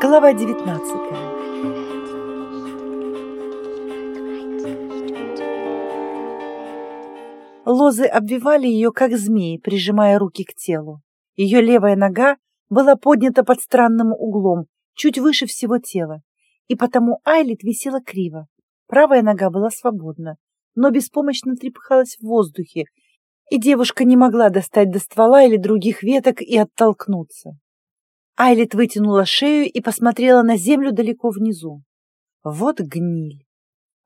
Глава 19 Лозы обвивали ее, как змеи, прижимая руки к телу. Ее левая нога была поднята под странным углом, чуть выше всего тела, и потому Айлит висела криво. Правая нога была свободна, но беспомощно трепыхалась в воздухе, и девушка не могла достать до ствола или других веток и оттолкнуться. Айлит вытянула шею и посмотрела на землю далеко внизу. Вот гниль.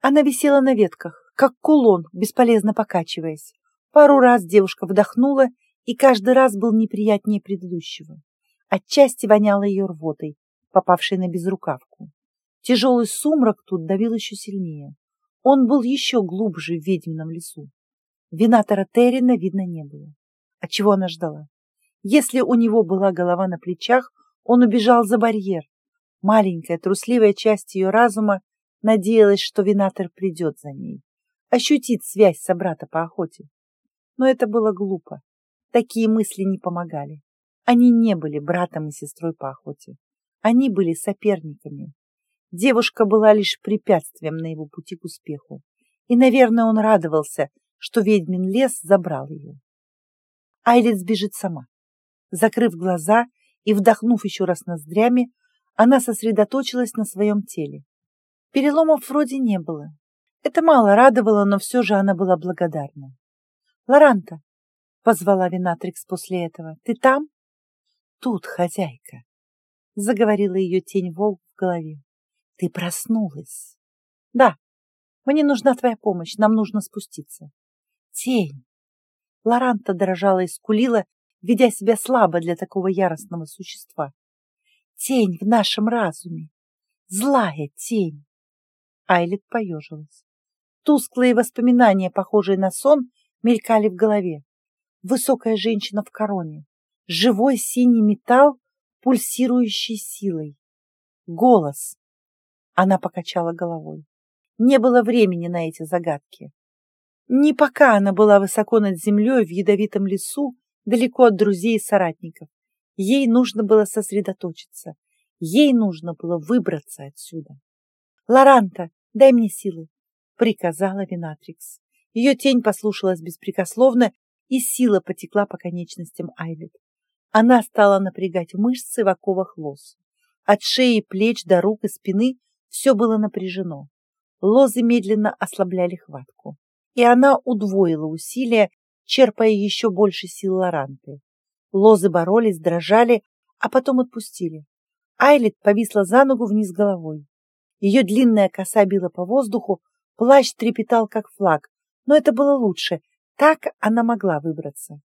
Она висела на ветках, как кулон, бесполезно покачиваясь. Пару раз девушка вдохнула, и каждый раз был неприятнее предыдущего. Отчасти воняло ее рвотой, попавшей на безрукавку. Тяжелый сумрак тут давил еще сильнее. Он был еще глубже в ведьмином лесу. Винатора Террина видно не было. А чего она ждала? Если у него была голова на плечах, он убежал за барьер. Маленькая, трусливая часть ее разума надеялась, что Винатор придет за ней, ощутит связь собрата по охоте. Но это было глупо. Такие мысли не помогали. Они не были братом и сестрой по охоте. Они были соперниками. Девушка была лишь препятствием на его пути к успеху. И, наверное, он радовался, что ведьмин лес забрал ее. Айлит сбежит сама. Закрыв глаза и вдохнув еще раз ноздрями, она сосредоточилась на своем теле. Переломов вроде не было. Это мало радовало, но все же она была благодарна. «Лоранта!» — позвала Винатрикс после этого. «Ты там?» «Тут, хозяйка!» — заговорила ее тень волк в голове. «Ты проснулась!» «Да, мне нужна твоя помощь, нам нужно спуститься». «Тень!» Лоранта дрожала и скулила, ведя себя слабо для такого яростного существа. «Тень в нашем разуме! Злая тень!» Айлет поежилась. Тусклые воспоминания, похожие на сон, мелькали в голове. Высокая женщина в короне, живой синий металл, пульсирующий силой. Голос. Она покачала головой. Не было времени на эти загадки. Не пока она была высоко над землей в ядовитом лесу, далеко от друзей и соратников. Ей нужно было сосредоточиться. Ей нужно было выбраться отсюда. «Лоранта, дай мне силы», — приказала Винатрикс. Ее тень послушалась беспрекословно, и сила потекла по конечностям Айлет. Она стала напрягать мышцы в оковах лоз. От шеи, плеч до рук и спины все было напряжено. Лозы медленно ослабляли хватку. И она удвоила усилия, черпая еще больше сил Лоранты. Лозы боролись, дрожали, а потом отпустили. Айлет повисла за ногу вниз головой. Ее длинная коса била по воздуху, плащ трепетал, как флаг, но это было лучше. Так она могла выбраться.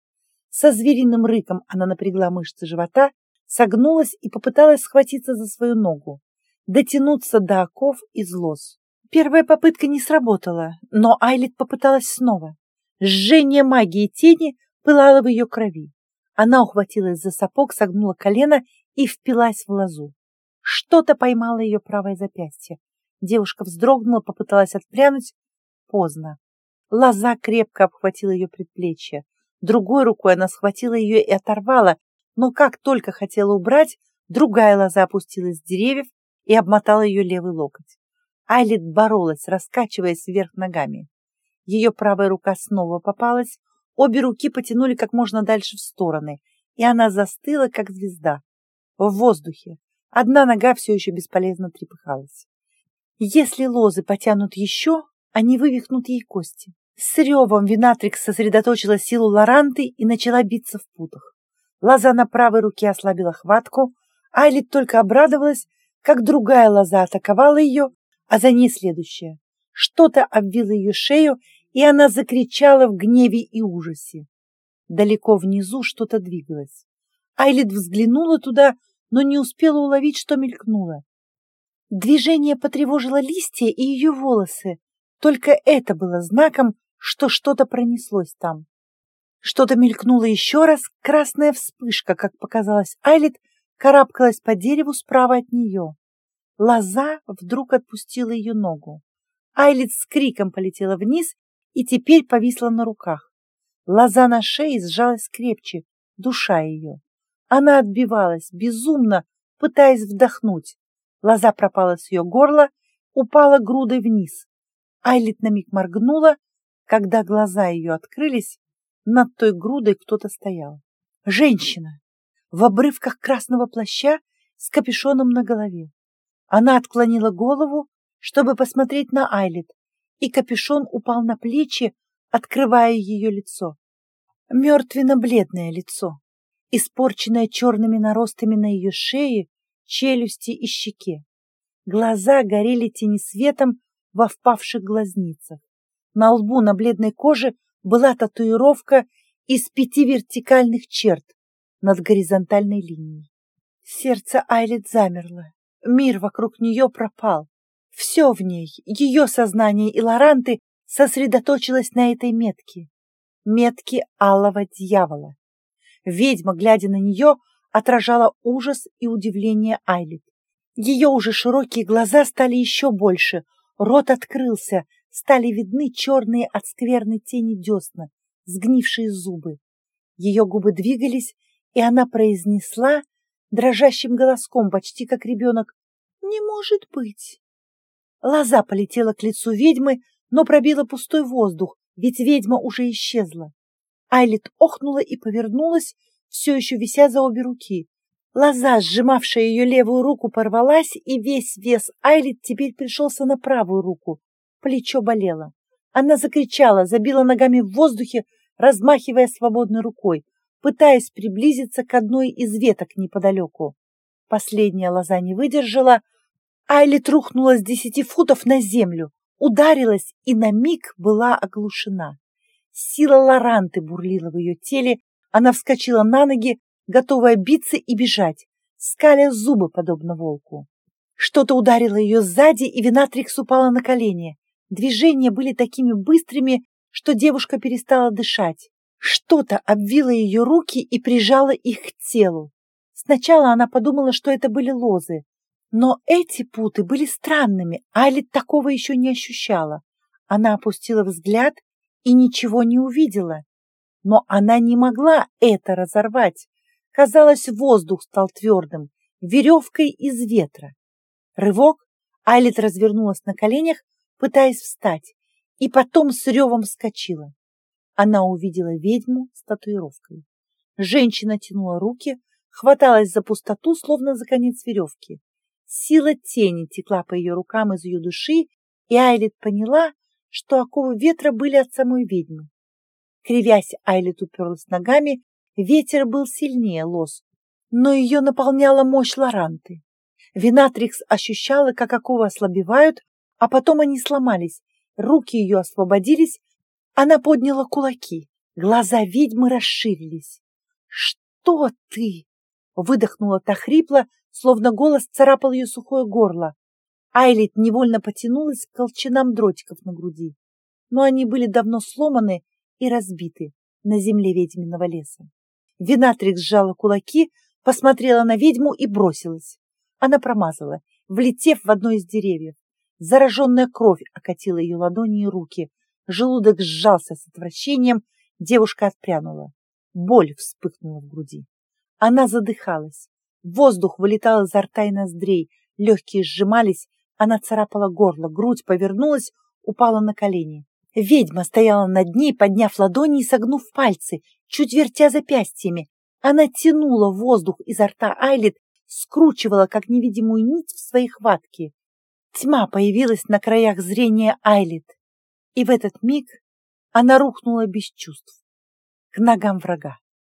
Со звериным рыком она напрягла мышцы живота, согнулась и попыталась схватиться за свою ногу, дотянуться до оков и злоз. Первая попытка не сработала, но Айлит попыталась снова. Жжение магии тени пылало в ее крови. Она ухватилась за сапог, согнула колено и впилась в лозу. Что-то поймало ее правое запястье. Девушка вздрогнула, попыталась отпрянуть. Поздно. Лоза крепко обхватила ее предплечье. Другой рукой она схватила ее и оторвала, но как только хотела убрать, другая лоза опустилась с деревьев и обмотала ее левый локоть. Айлит боролась, раскачиваясь вверх ногами. Ее правая рука снова попалась, обе руки потянули как можно дальше в стороны, и она застыла, как звезда. В воздухе. Одна нога все еще бесполезно трепыхалась. Если лозы потянут еще, они вывихнут ей кости. С ревом Винатрикс сосредоточила силу Лоранты и начала биться в путах. Лоза на правой руке ослабила хватку, Айлит только обрадовалась, как другая лоза атаковала ее, а за ней следующая. Что-то обвило ее шею, и она закричала в гневе и ужасе. Далеко внизу что-то двигалось. Айлит взглянула туда, но не успела уловить, что мелькнуло. Движение потревожило листья и ее волосы. Только это было знаком, что что-то пронеслось там. Что-то мелькнуло еще раз, красная вспышка, как показалось Айлит, карабкалась по дереву справа от нее. Лоза вдруг отпустила ее ногу. Айлит с криком полетела вниз и теперь повисла на руках. Лоза на шее сжалась крепче, душа ее. Она отбивалась, безумно, пытаясь вдохнуть. Лоза пропала с ее горла, упала грудой вниз. Айлит на миг моргнула, когда глаза ее открылись, над той грудой кто-то стоял. Женщина в обрывках красного плаща с капюшоном на голове. Она отклонила голову, чтобы посмотреть на Айлит, и капюшон упал на плечи, открывая ее лицо. Мертвенно-бледное лицо, испорченное черными наростами на ее шее, челюсти и щеке. Глаза горели тенесветом во впавших глазницах. На лбу на бледной коже была татуировка из пяти вертикальных черт над горизонтальной линией. Сердце Айлит замерло. Мир вокруг нее пропал. Все в ней, ее сознание и Лоранты сосредоточилось на этой метке. Метке алого дьявола. Ведьма, глядя на нее, отражала ужас и удивление Айлит. Ее уже широкие глаза стали еще больше, рот открылся, стали видны черные от скверной тени десна, сгнившие зубы. Ее губы двигались, и она произнесла дрожащим голоском, почти как ребенок, «Не может быть!» Лоза полетела к лицу ведьмы, но пробила пустой воздух, ведь ведьма уже исчезла. Айлит охнула и повернулась, все еще вися за обе руки. Лоза, сжимавшая ее левую руку, порвалась, и весь вес Айлит теперь пришелся на правую руку. Плечо болело. Она закричала, забила ногами в воздухе, размахивая свободной рукой, пытаясь приблизиться к одной из веток неподалеку. Последняя лоза не выдержала, Айлит рухнула с десяти футов на землю, ударилась и на миг была оглушена. Сила Лоранты бурлила в ее теле, она вскочила на ноги, готовая биться и бежать, скаля зубы, подобно волку. Что-то ударило ее сзади, и Винатрикс упала на колени. Движения были такими быстрыми, что девушка перестала дышать. Что-то обвило ее руки и прижало их к телу. Сначала она подумала, что это были лозы, но эти путы были странными, Айлит такого еще не ощущала. Она опустила взгляд и ничего не увидела. Но она не могла это разорвать. Казалось, воздух стал твердым, веревкой из ветра. Рывок, Айлит развернулась на коленях, пытаясь встать, и потом с ревом вскочила. Она увидела ведьму с татуировкой. Женщина тянула руки, хваталась за пустоту, словно за конец веревки. Сила тени текла по ее рукам из ее души, и Айлит поняла, что оковы ветра были от самой ведьмы. Кривясь, Айлит уперлась ногами, ветер был сильнее лос, но ее наполняла мощь Лоранты. Винатрикс ощущала, как оковы ослабевают, а потом они сломались, руки ее освободились, она подняла кулаки, глаза ведьмы расширились. «Что ты?» — выдохнула та хрипло, словно голос царапал ее сухое горло. Айлит невольно потянулась к колчанам дротиков на груди, но они были давно сломаны и разбиты на земле ведьминого леса. Винатрикс сжала кулаки, посмотрела на ведьму и бросилась. Она промазала, влетев в одно из деревьев. Зараженная кровь окатила ее ладони и руки. Желудок сжался с отвращением, девушка отпрянула. Боль вспыхнула в груди. Она задыхалась. Воздух вылетал изо рта и ноздрей, легкие сжимались, она царапала горло, грудь повернулась, упала на колени. Ведьма стояла над ней, подняв ладони и согнув пальцы, чуть вертя запястьями. Она тянула воздух изо рта Айлит, скручивала, как невидимую нить в своей хватке. Тьма появилась на краях зрения Айлит, и в этот миг она рухнула без чувств к ногам врага.